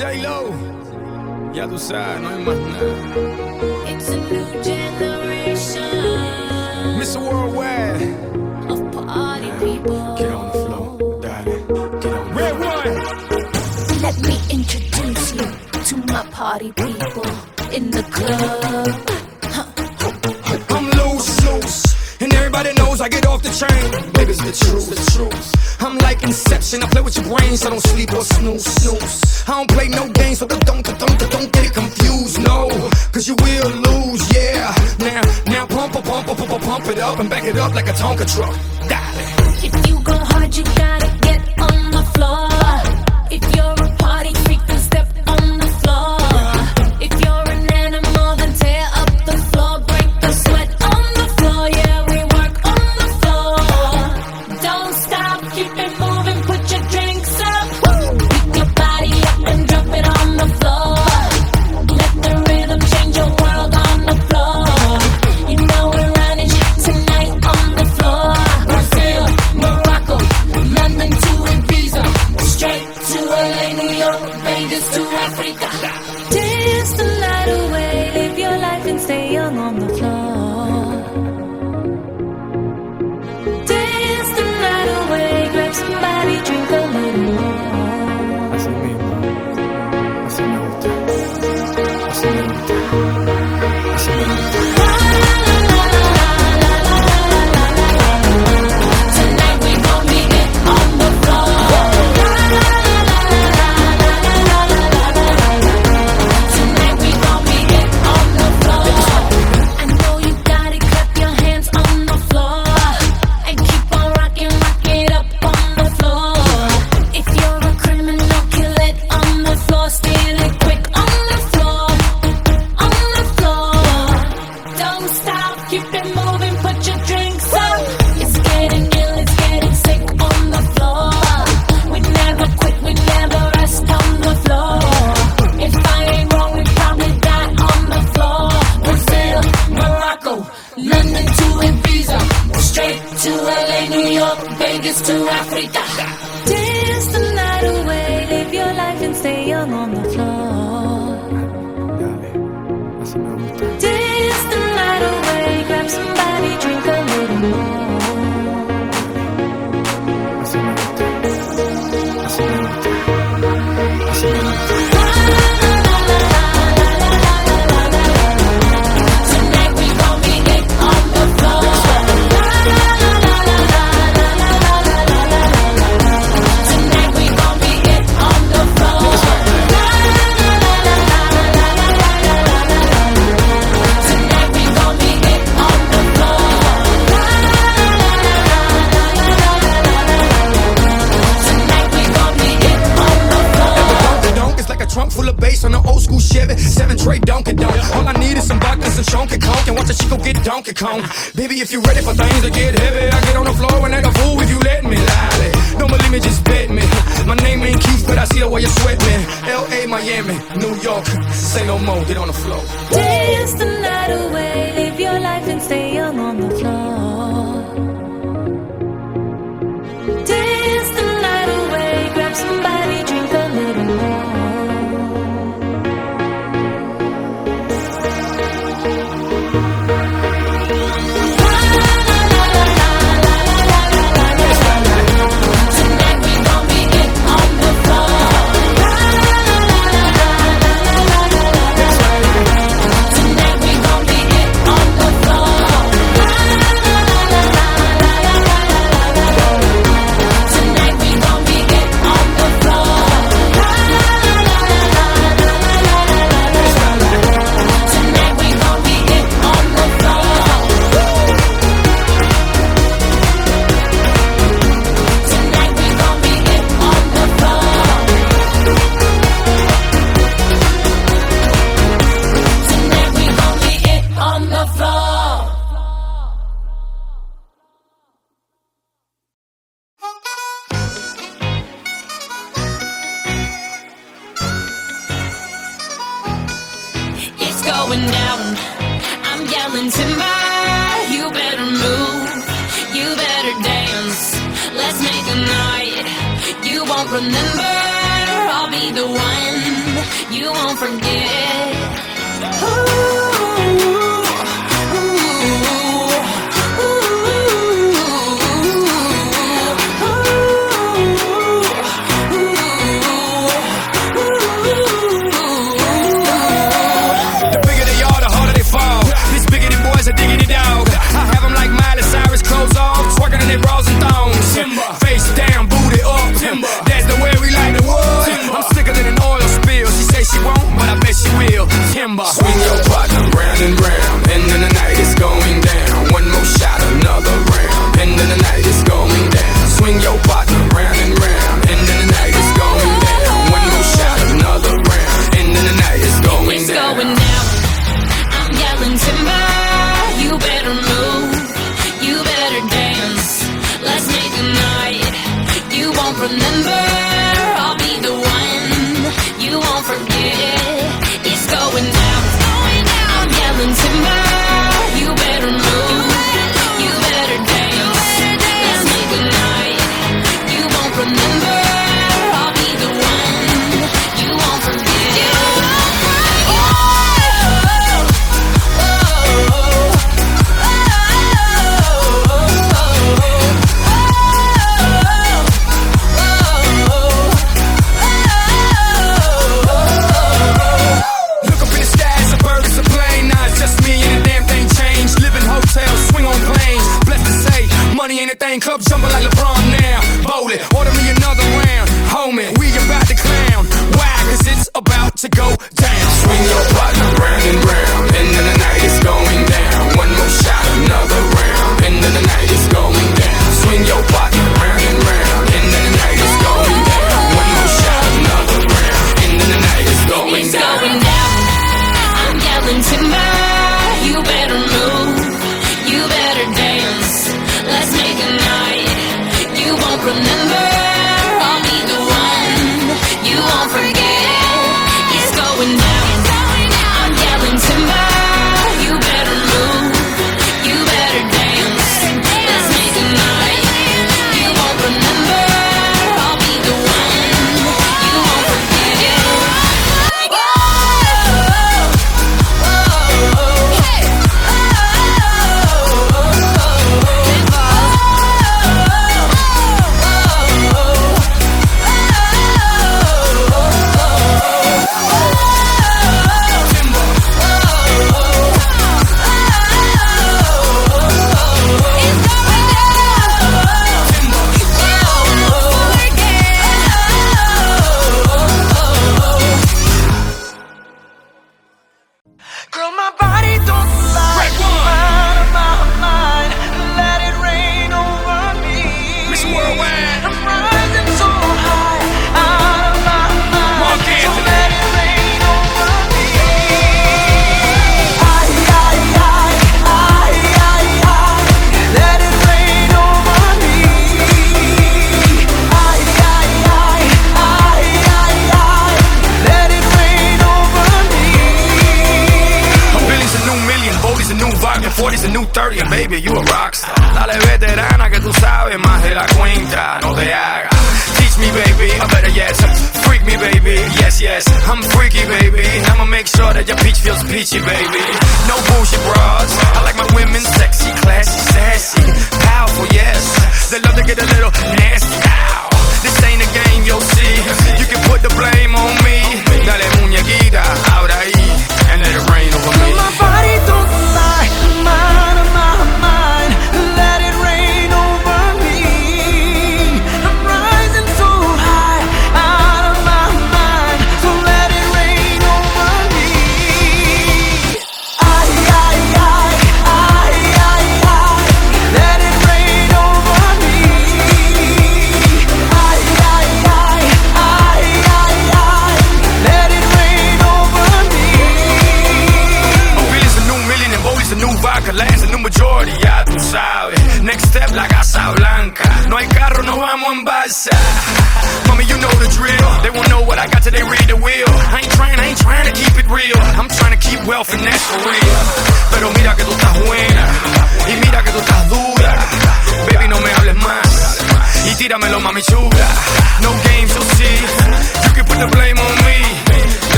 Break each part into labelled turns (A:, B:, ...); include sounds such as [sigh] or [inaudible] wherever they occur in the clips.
A: J-Lo. Ya tú sabes, no hay más nada.
B: It's a new generation.
A: Mr. Worldwide.
B: Of party people.
A: Get on the floor, darling. Get on Red one.
B: Let me introduce you to my party people in the club.
A: I get off the train. Baby's the truth, the truth. I'm like Inception, I play with your brains, so I don't sleep or snooze, snooze. I don't play no games, so don't, don't, don't, don't get it confused, no. Cause you will lose, yeah. Now, now pump, pump, pump, pump, pump it up and back it up like a Tonka truck. Darling.
B: If you go hard, you gotta get on the floor.
A: Baby, if you ready for things to get heavy, I get on the floor and act a fool if you let me. Lally. Don't believe me, just bet me. My name ain't Keith, but I see the way you sweat me. L.A., Miami, New York, say no more, get on the floor.
B: Dance the night away, live your life and stay young on the floor.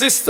A: sister.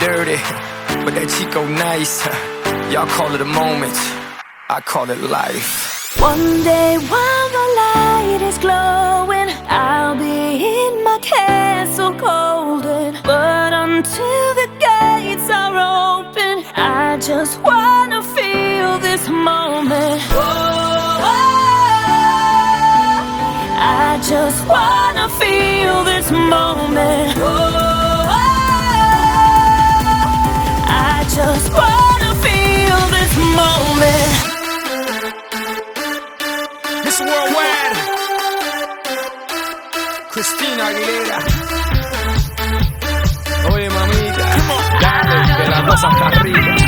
A: dirty, but that Chico nice. Y'all call it a moment, I call it life.
B: One day while the light is glowing, I'll be in my castle golden. But until the gates are open, I just wanna feel this moment. Whoa, I just wanna feel this moment. Whoa. just wanna feel this moment.
A: Miss Worldwide, Christina Aguilera. Oye, mamita, dale, que la cosa está arriba.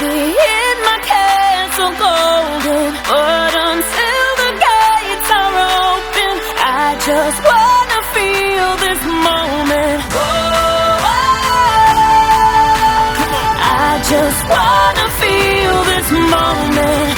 B: be in my castle golden. But until the gates are open, I just wanna feel this moment. Oh, I just wanna feel this moment.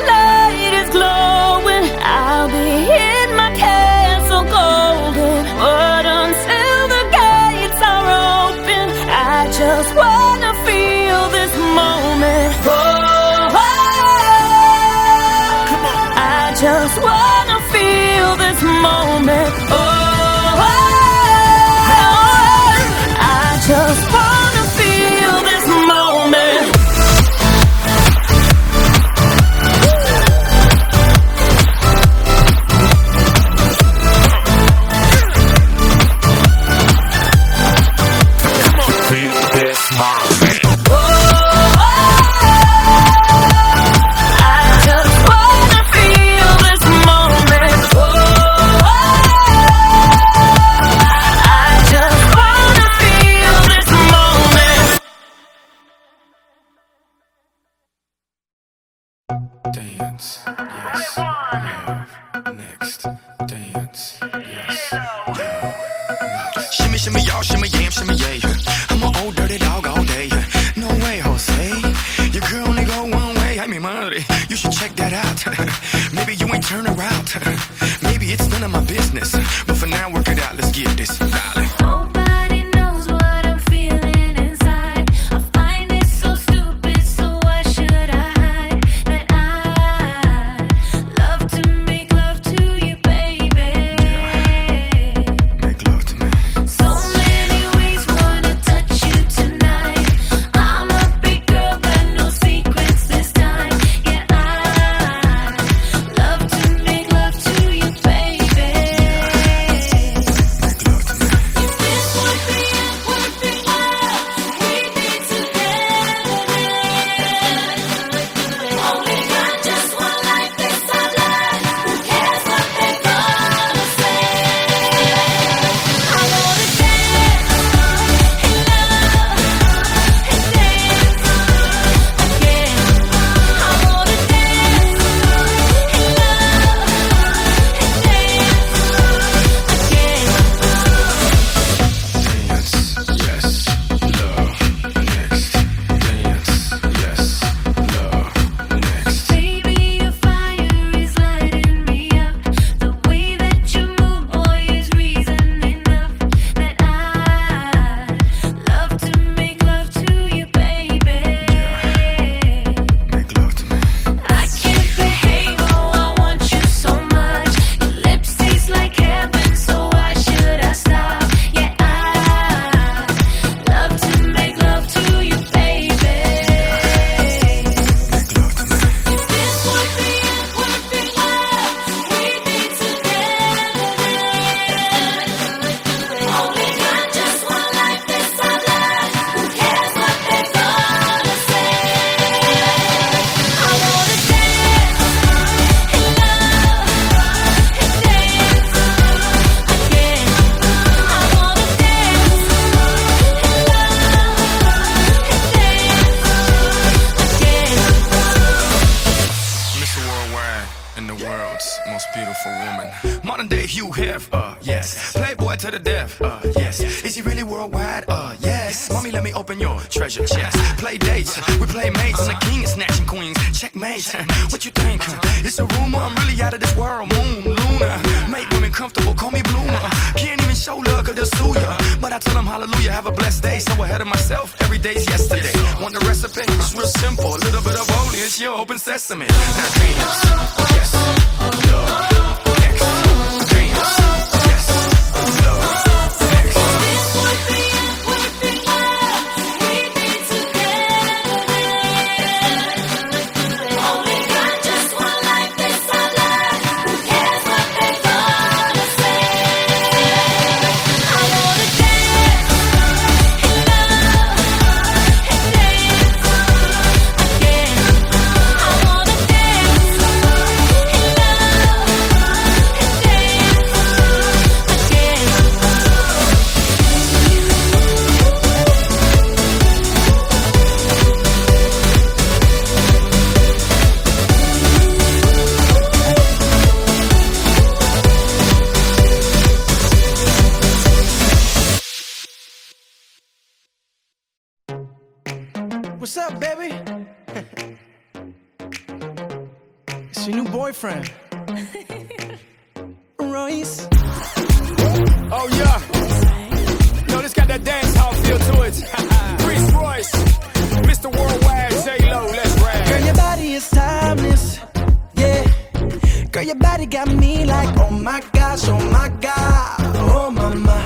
A: your
C: body got me like, oh my gosh, oh my god, oh my my.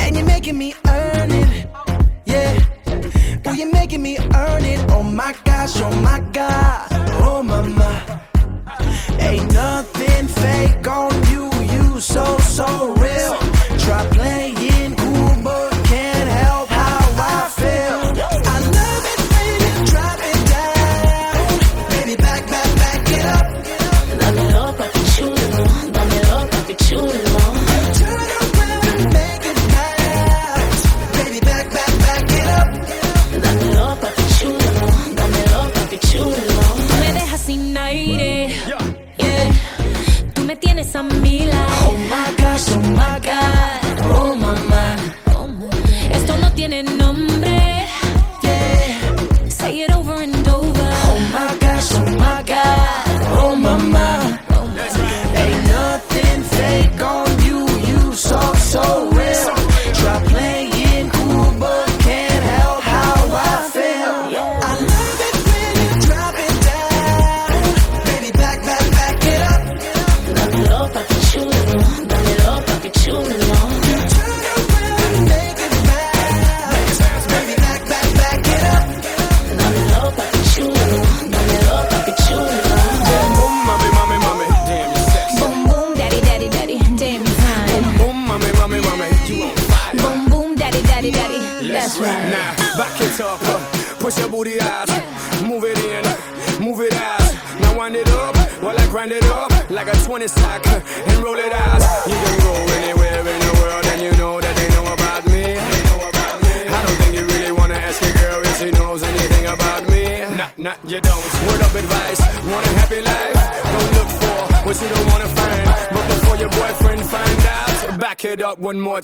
C: And you're making me earn it, yeah. Oh, you're making me earn it, oh my gosh, oh my god, oh my my. Ain't nothing fake on you, you so, so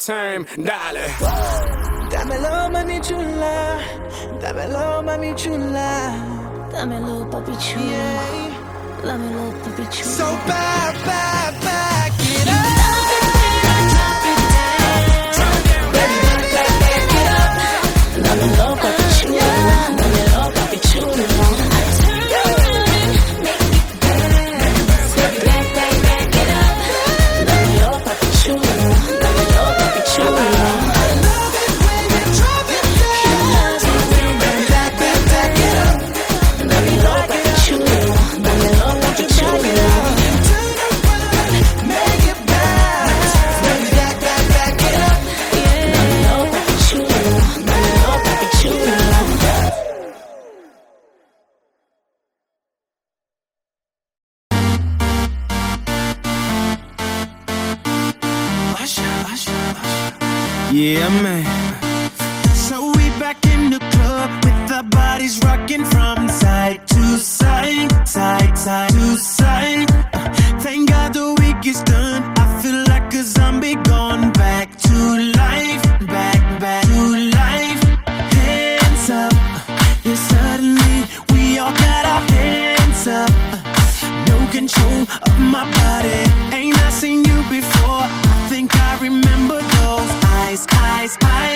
A: time, dale.
C: Dámelo, mami chula. Dámelo, mami chula.
B: Dámelo, papi chula.
C: Yeah.
B: Dámelo, papi chula.
C: So
D: bad. eyes. I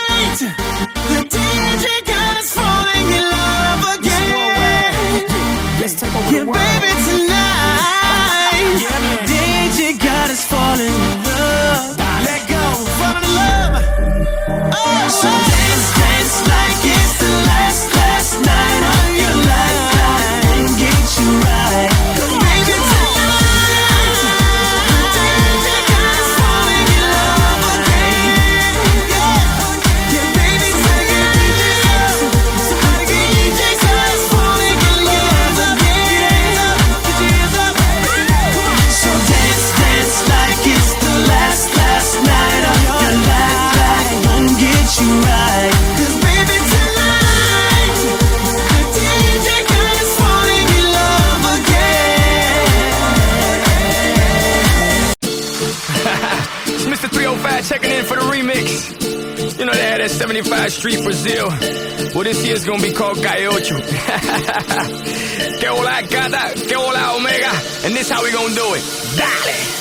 A: Well, this year's gonna be called Calle Ocho. [laughs] que hola, gata, que hola, omega. And this how we gonna do it. Dale!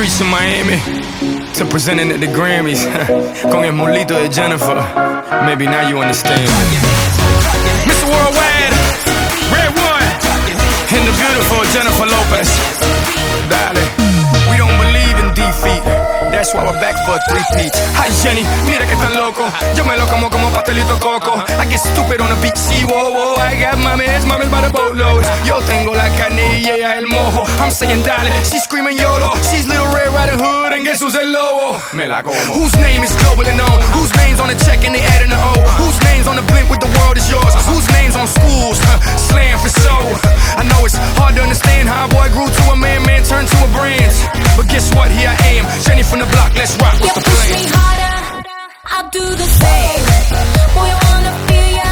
A: Streets of Miami to presenting at the Grammys [laughs] con el molito de Jennifer. Maybe now you understand. Mr. Worldwide, Red One, and the beautiful Jennifer Lopez. Darling, That's why we're back for a three-peat. Hi Jenny, mira que tan loco. Yo me lo como como pastelito coco. I get stupid on the beach, see, whoa, whoa. I got mames, mames by the boatload. Yo tengo la carne y ella el mojo. I'm saying dale, she's screaming YOLO. She's Little Red Riding Hood and guess who's el lobo? Me la como. Whose name is globally known? Whose name's on the check and they adding the O? Whose name's on the blimp with the world is yours? Whose name's on schools? Slam for show. I know it's hard to understand how a boy grew to a man, man turned to a brand. But guess what? Here I am, Jenny from the block. Let's rock.
B: You
A: What's the
B: push
A: plan?
B: me harder, I'll do the same. Boy, I wanna feel ya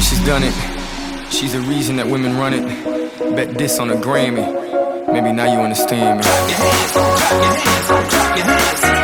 A: She's done it. She's the reason that women run it. Bet this on a Grammy. Maybe now you understand me.
B: Oh,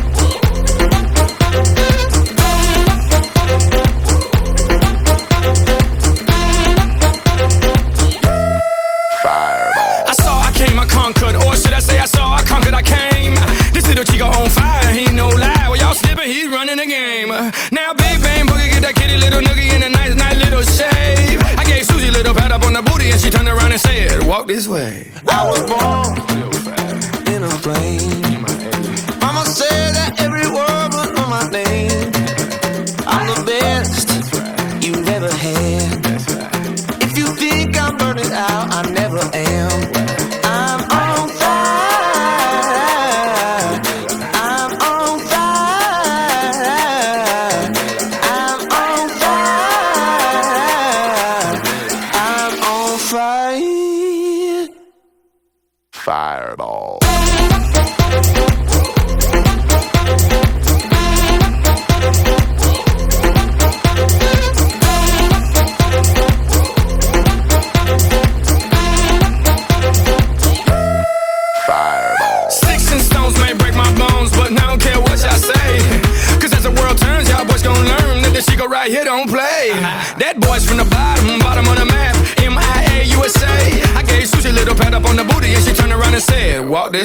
A: said, walk this way.
D: I was born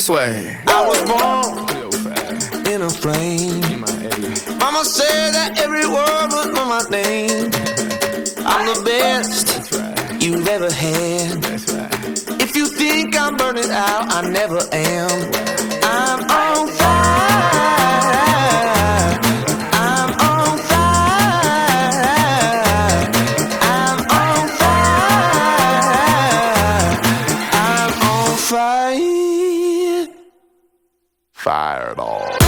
A: this way. Wow.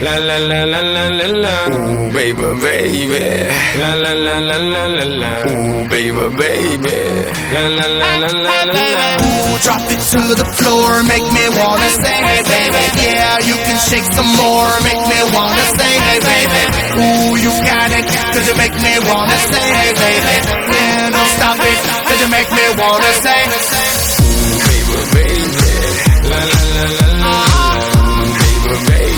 A: La la la la la la la.
D: Ooh, baby, baby. La la la la la la la.
C: Ooh,
D: baby, baby. La la la la la la la.
C: Ooh, drop it to the floor, make me wanna say hey baby. Yeah, you can shake some more, make me wanna say hey baby. Ooh, you got it, cause you make me wanna say hey baby. Yeah, don't stop it, cause you make me wanna sing.
D: Ooh, baby, baby. La la la la la.
C: Ooh, baby, baby.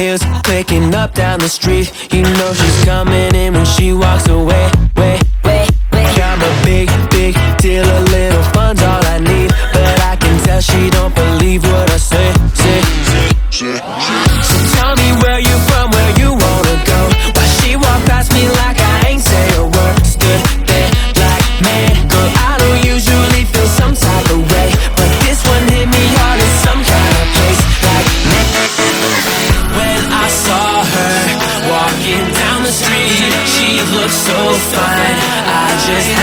E: heels clicking up down the street. You know she's coming in when she walks away. Wait, wait, wait. I'm a big, big deal. A little fun's all I need, but I can tell she don't believe what I say. Say, say, say.
B: just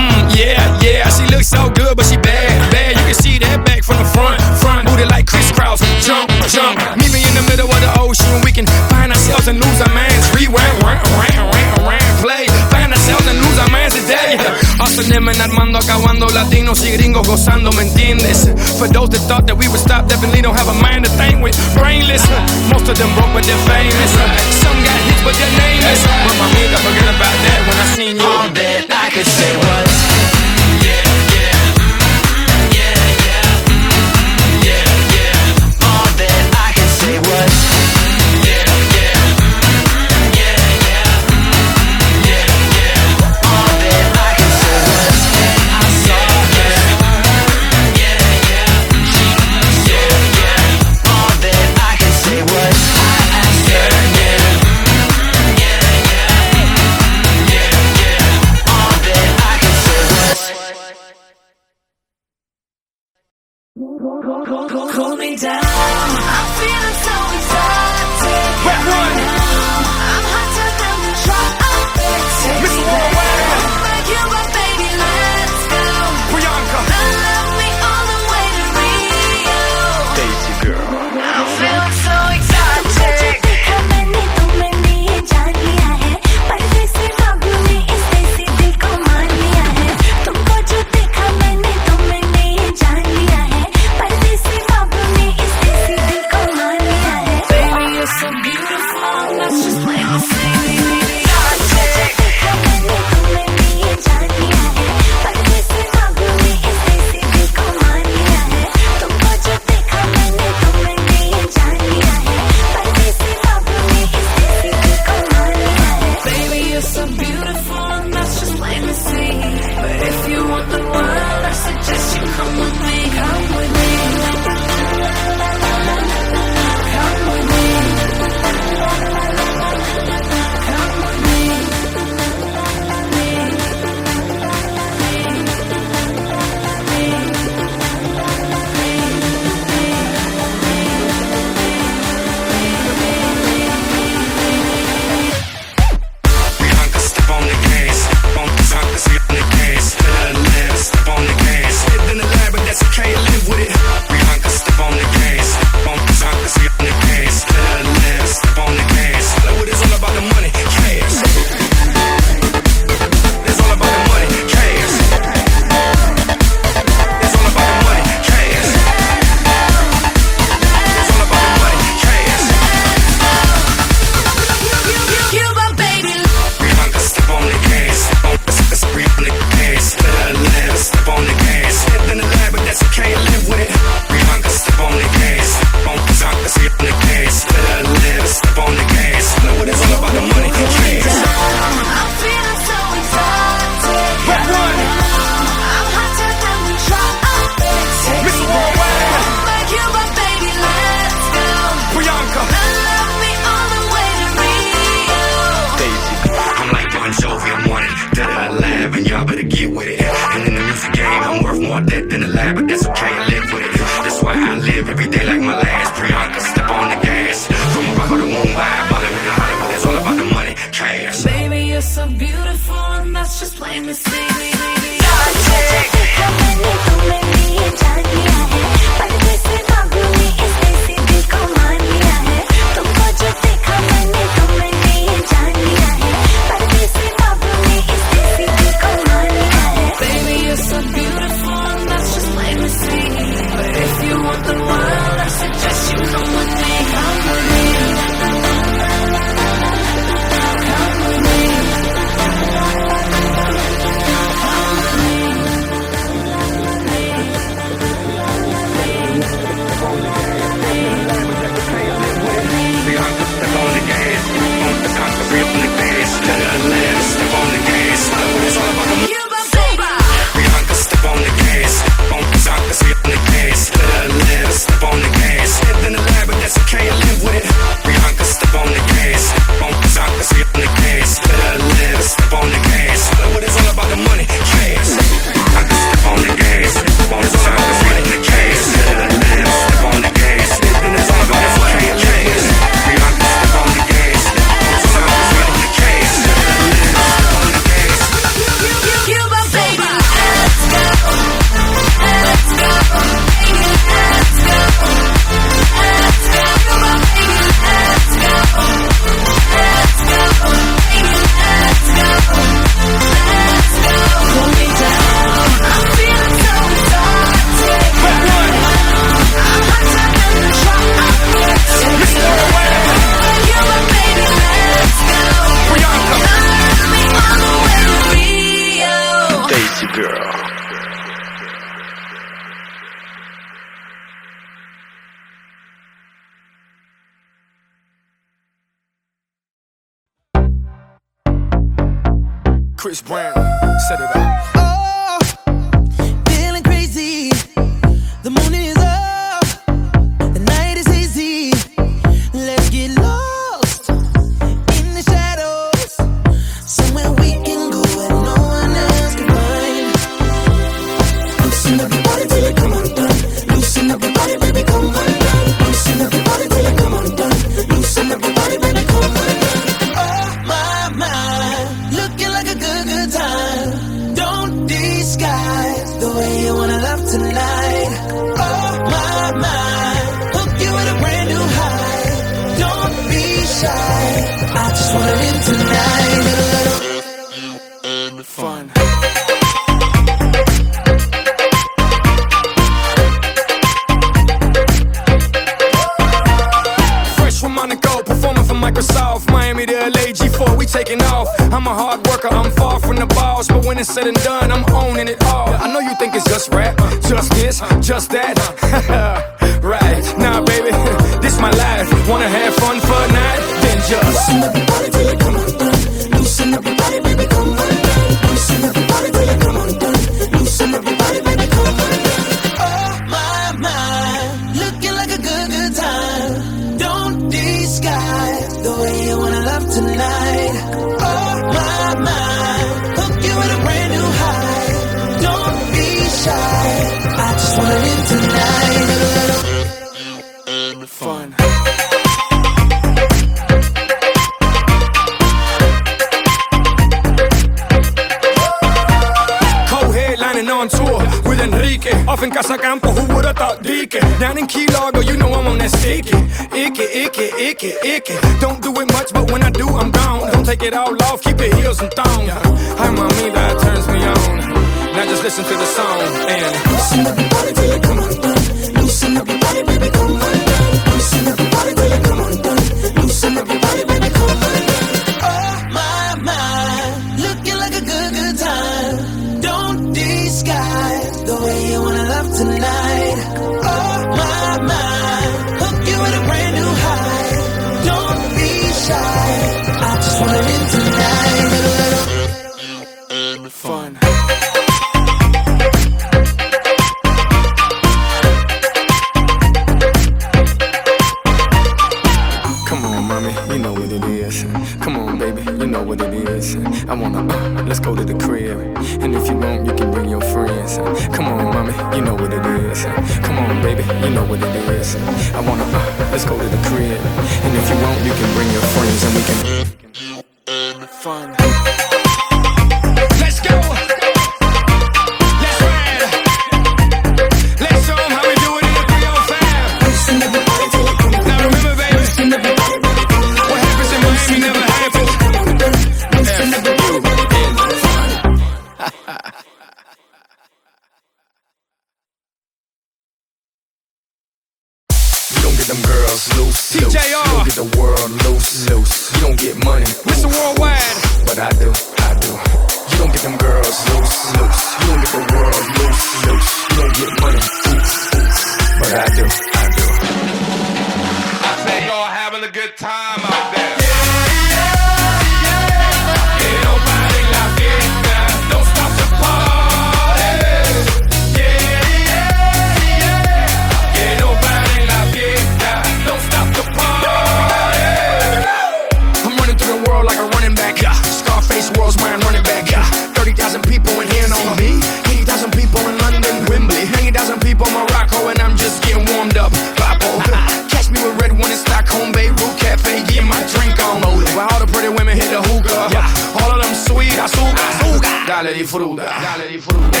B: disfruta. Dale disfruta.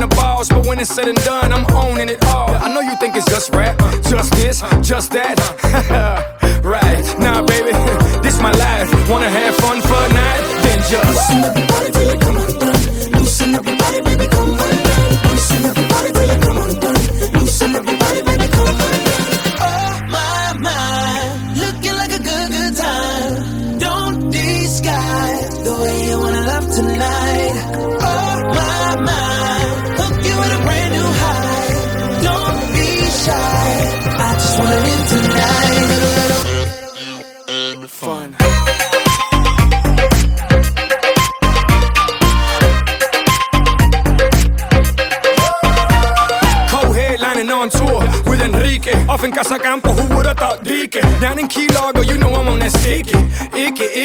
B: the
D: balls, but
A: when it's said and done, I'm owning it all. I know you think it's just rap, just this, just that. [laughs] right, nah, baby, [laughs] this my life. Wanna have fun for a night? Then just.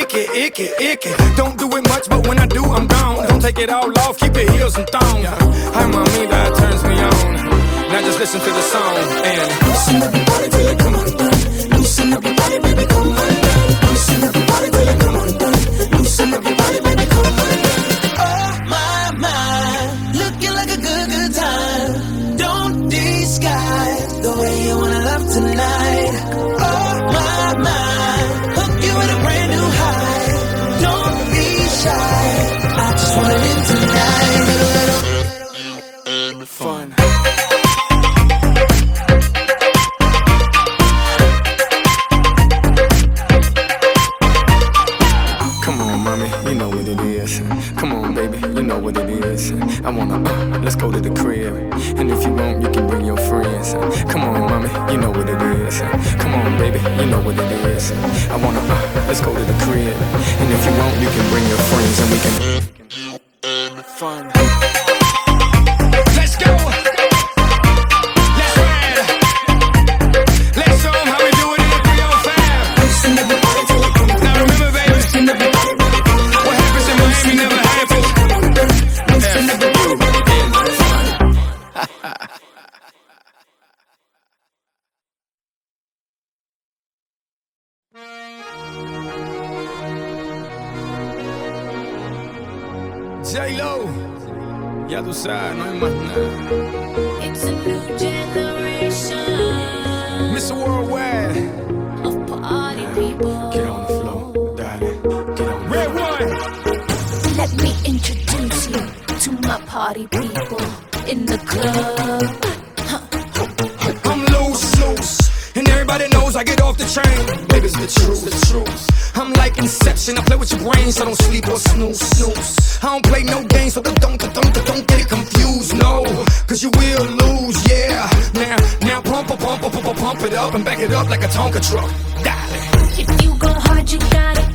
A: icky, icky, icky. Don't do it much, but when I do, I'm gone. Don't take it all off, keep your heels and thong. Hi, mommy, that turns me on. Now just listen to the song and loosen up your body till it come on
C: down. Loosen up your body, baby, come
A: on down. Loosen up your body till it come on
B: down.
A: Tonka truck, dialing.
B: If you go hard, you got it.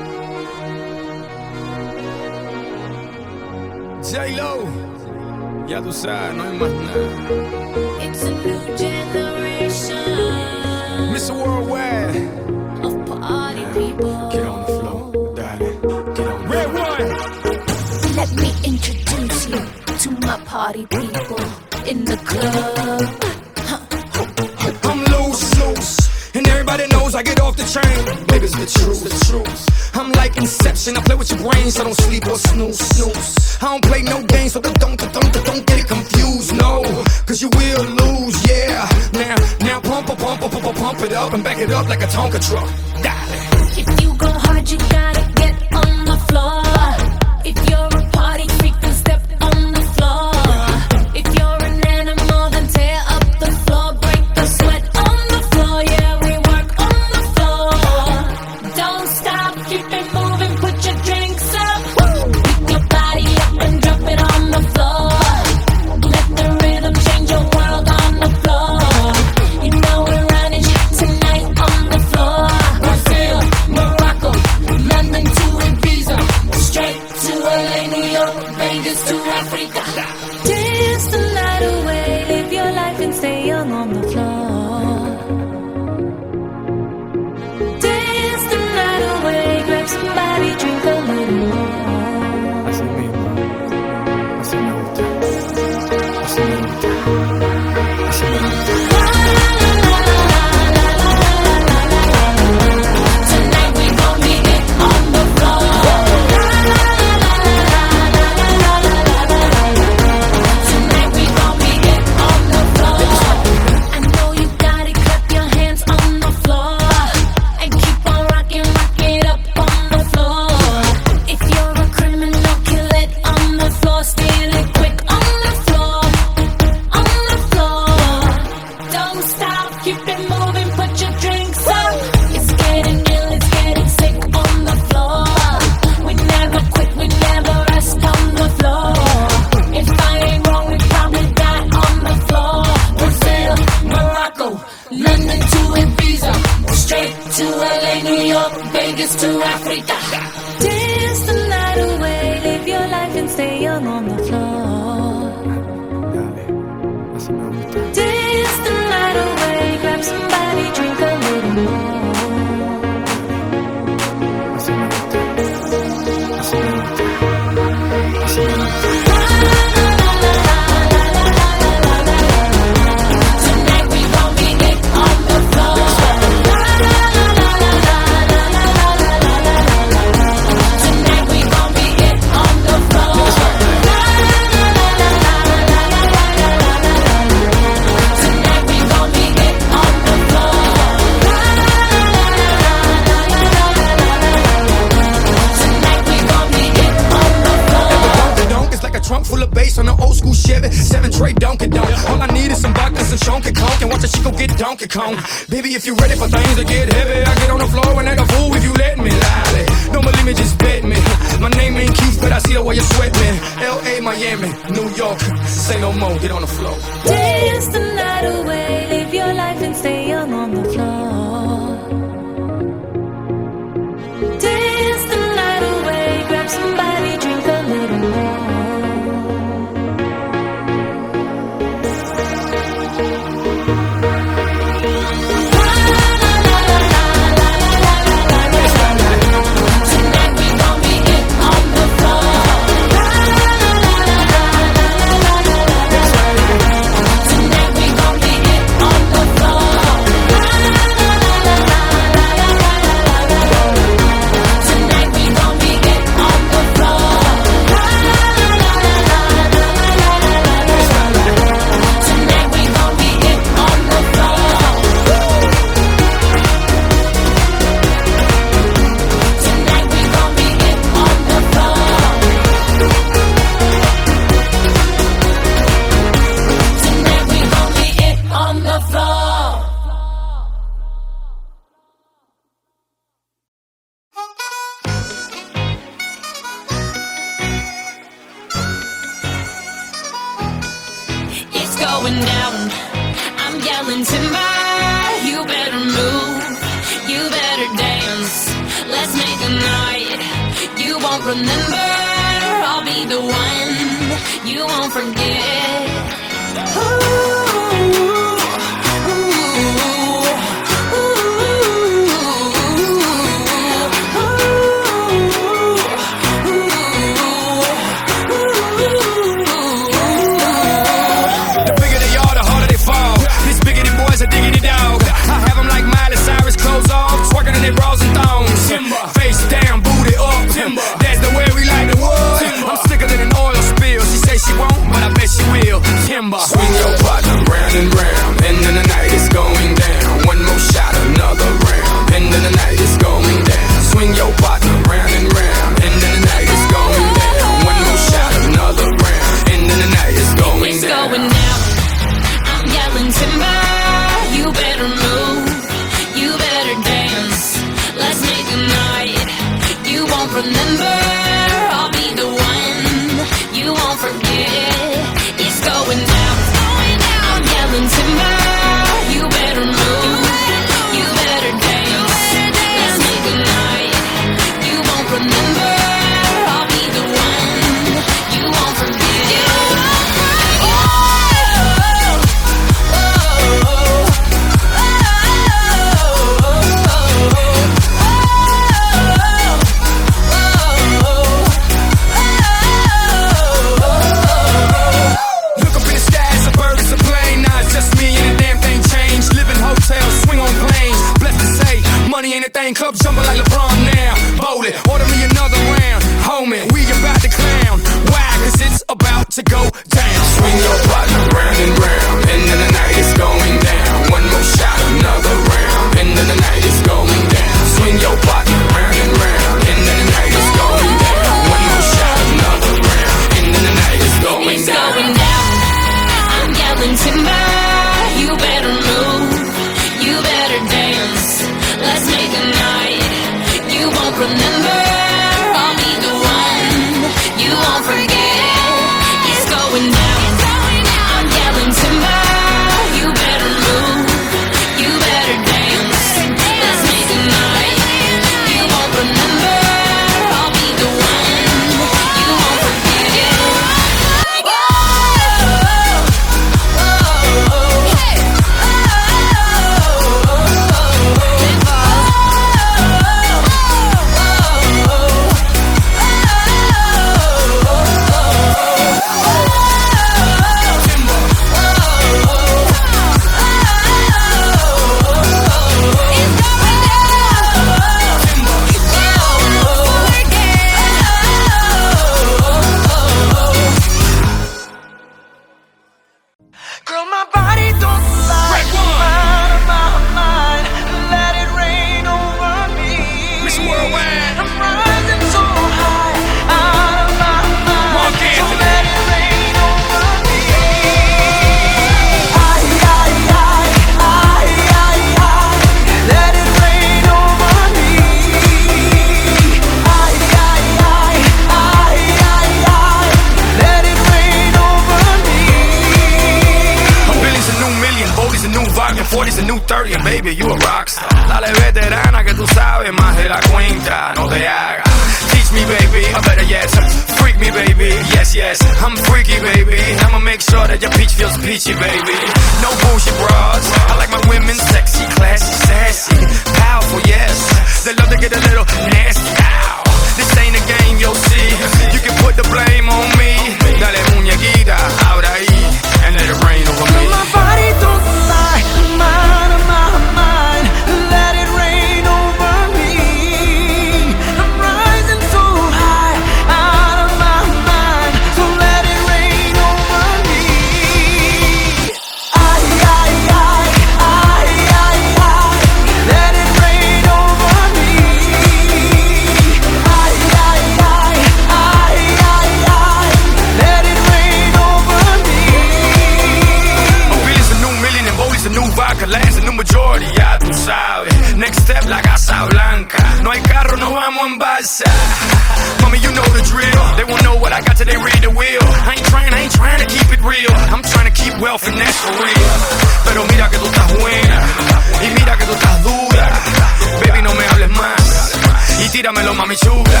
D: tíramelo, mami, chuga.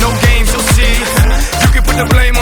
D: No games, you'll see. You can put the blame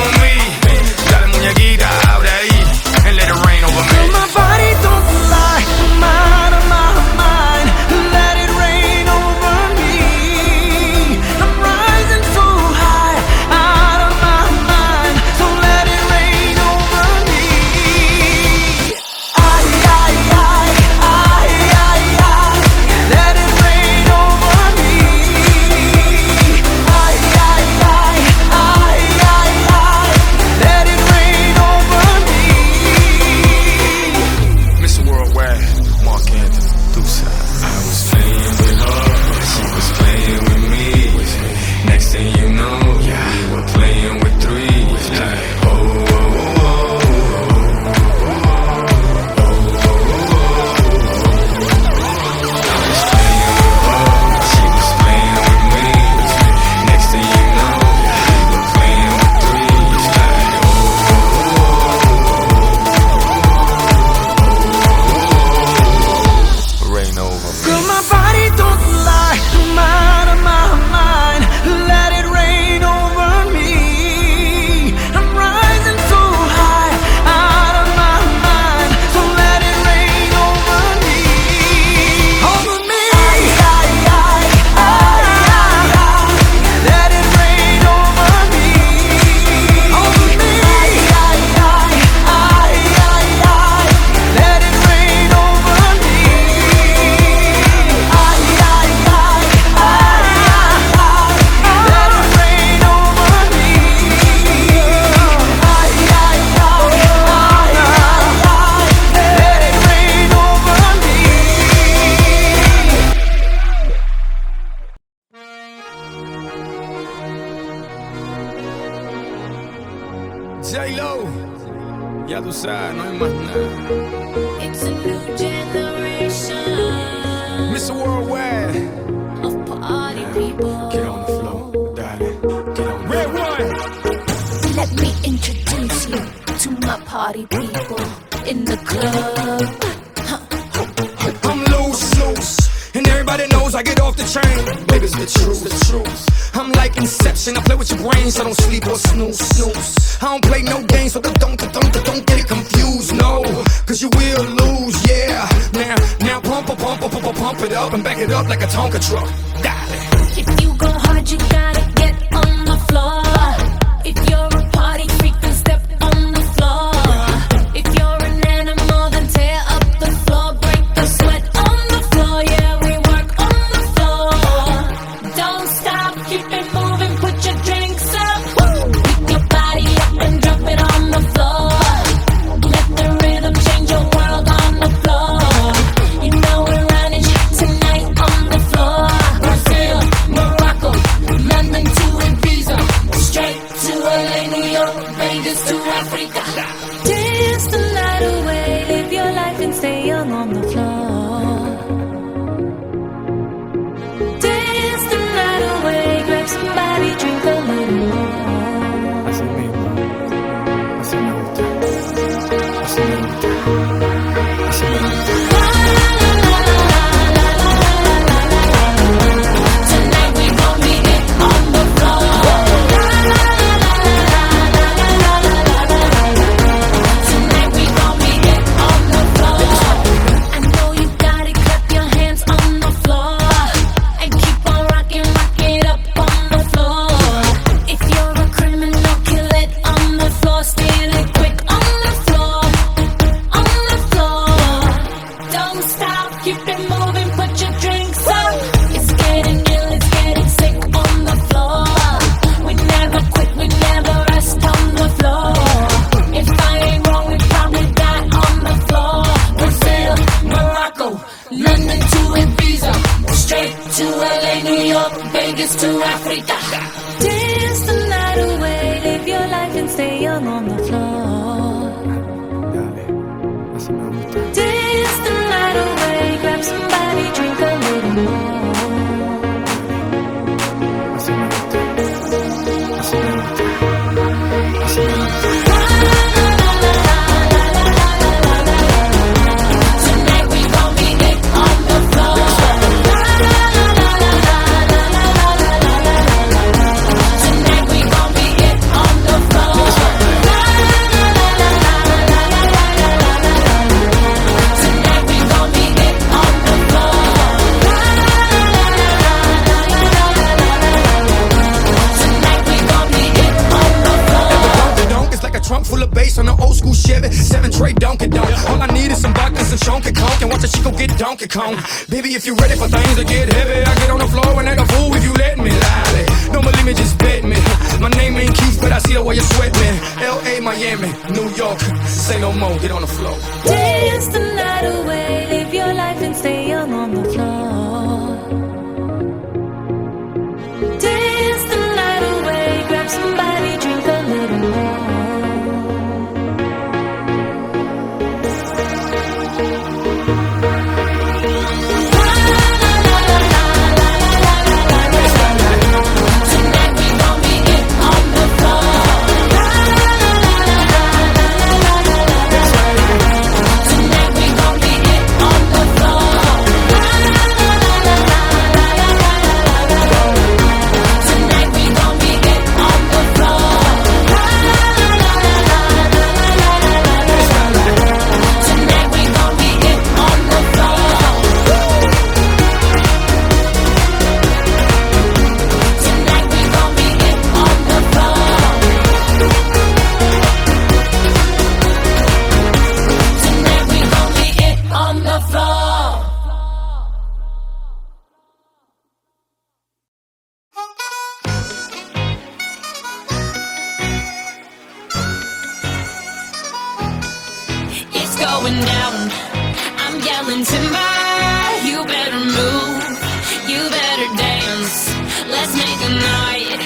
E: Let's make a night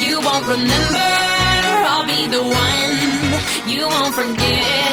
E: you won't remember. I'll be the one you won't forget.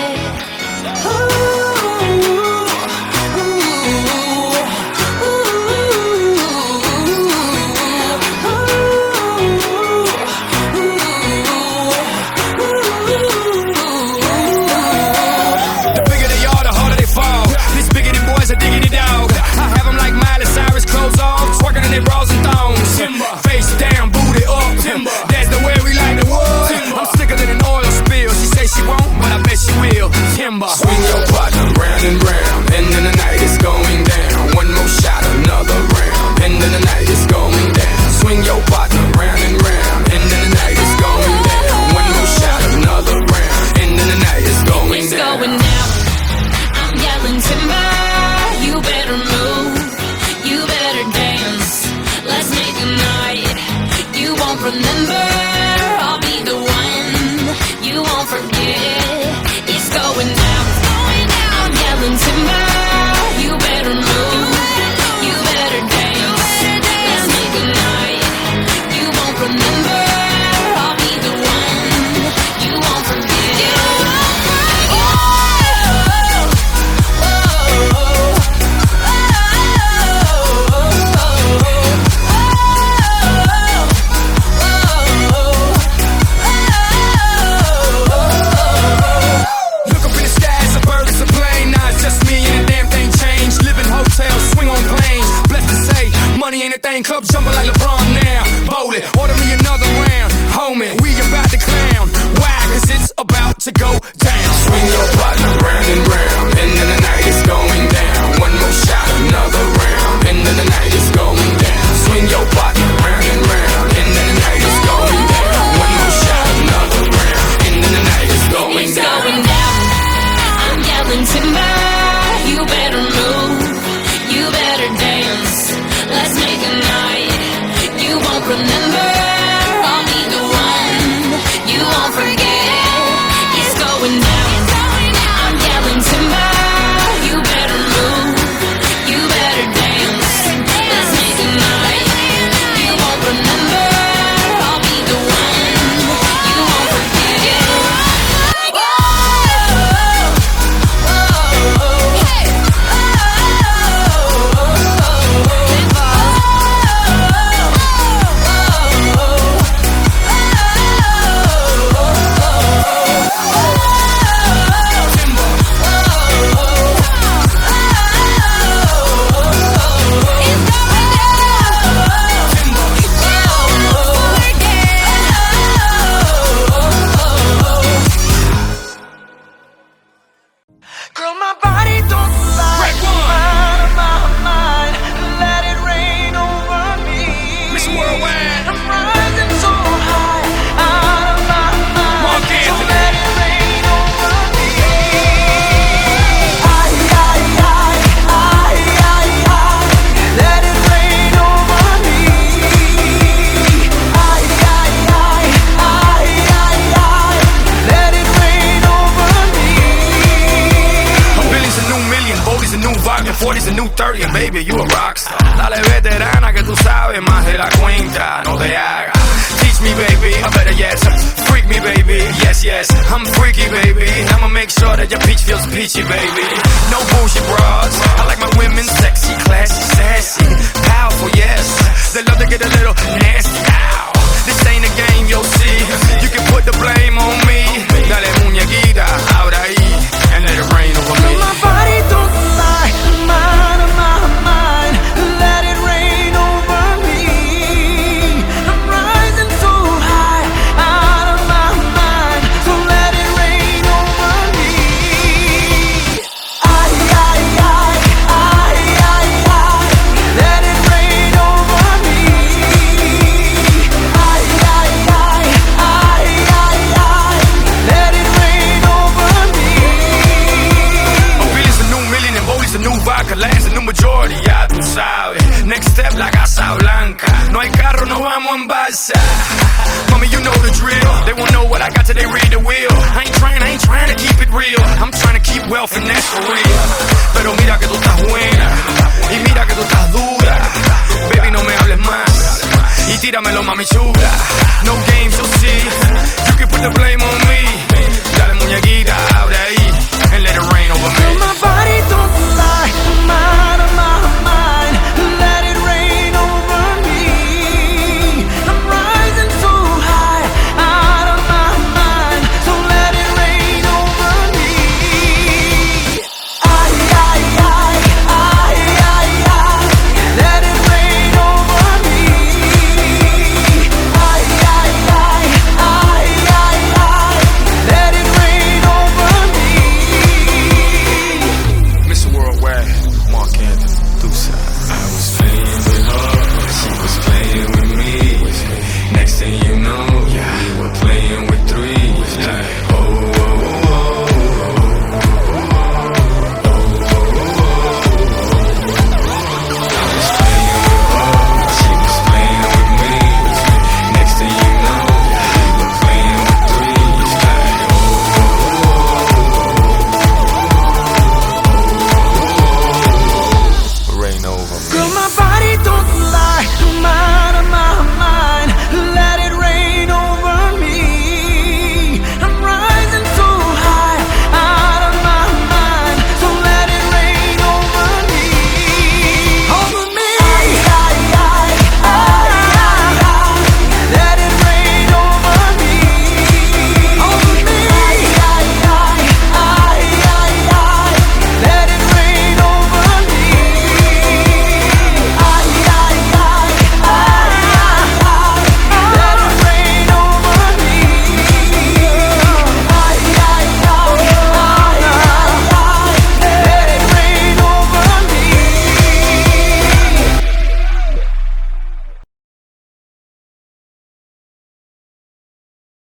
F: water, your
A: peach feels peachy, baby. No bougie bras, I like my women sexy, classy,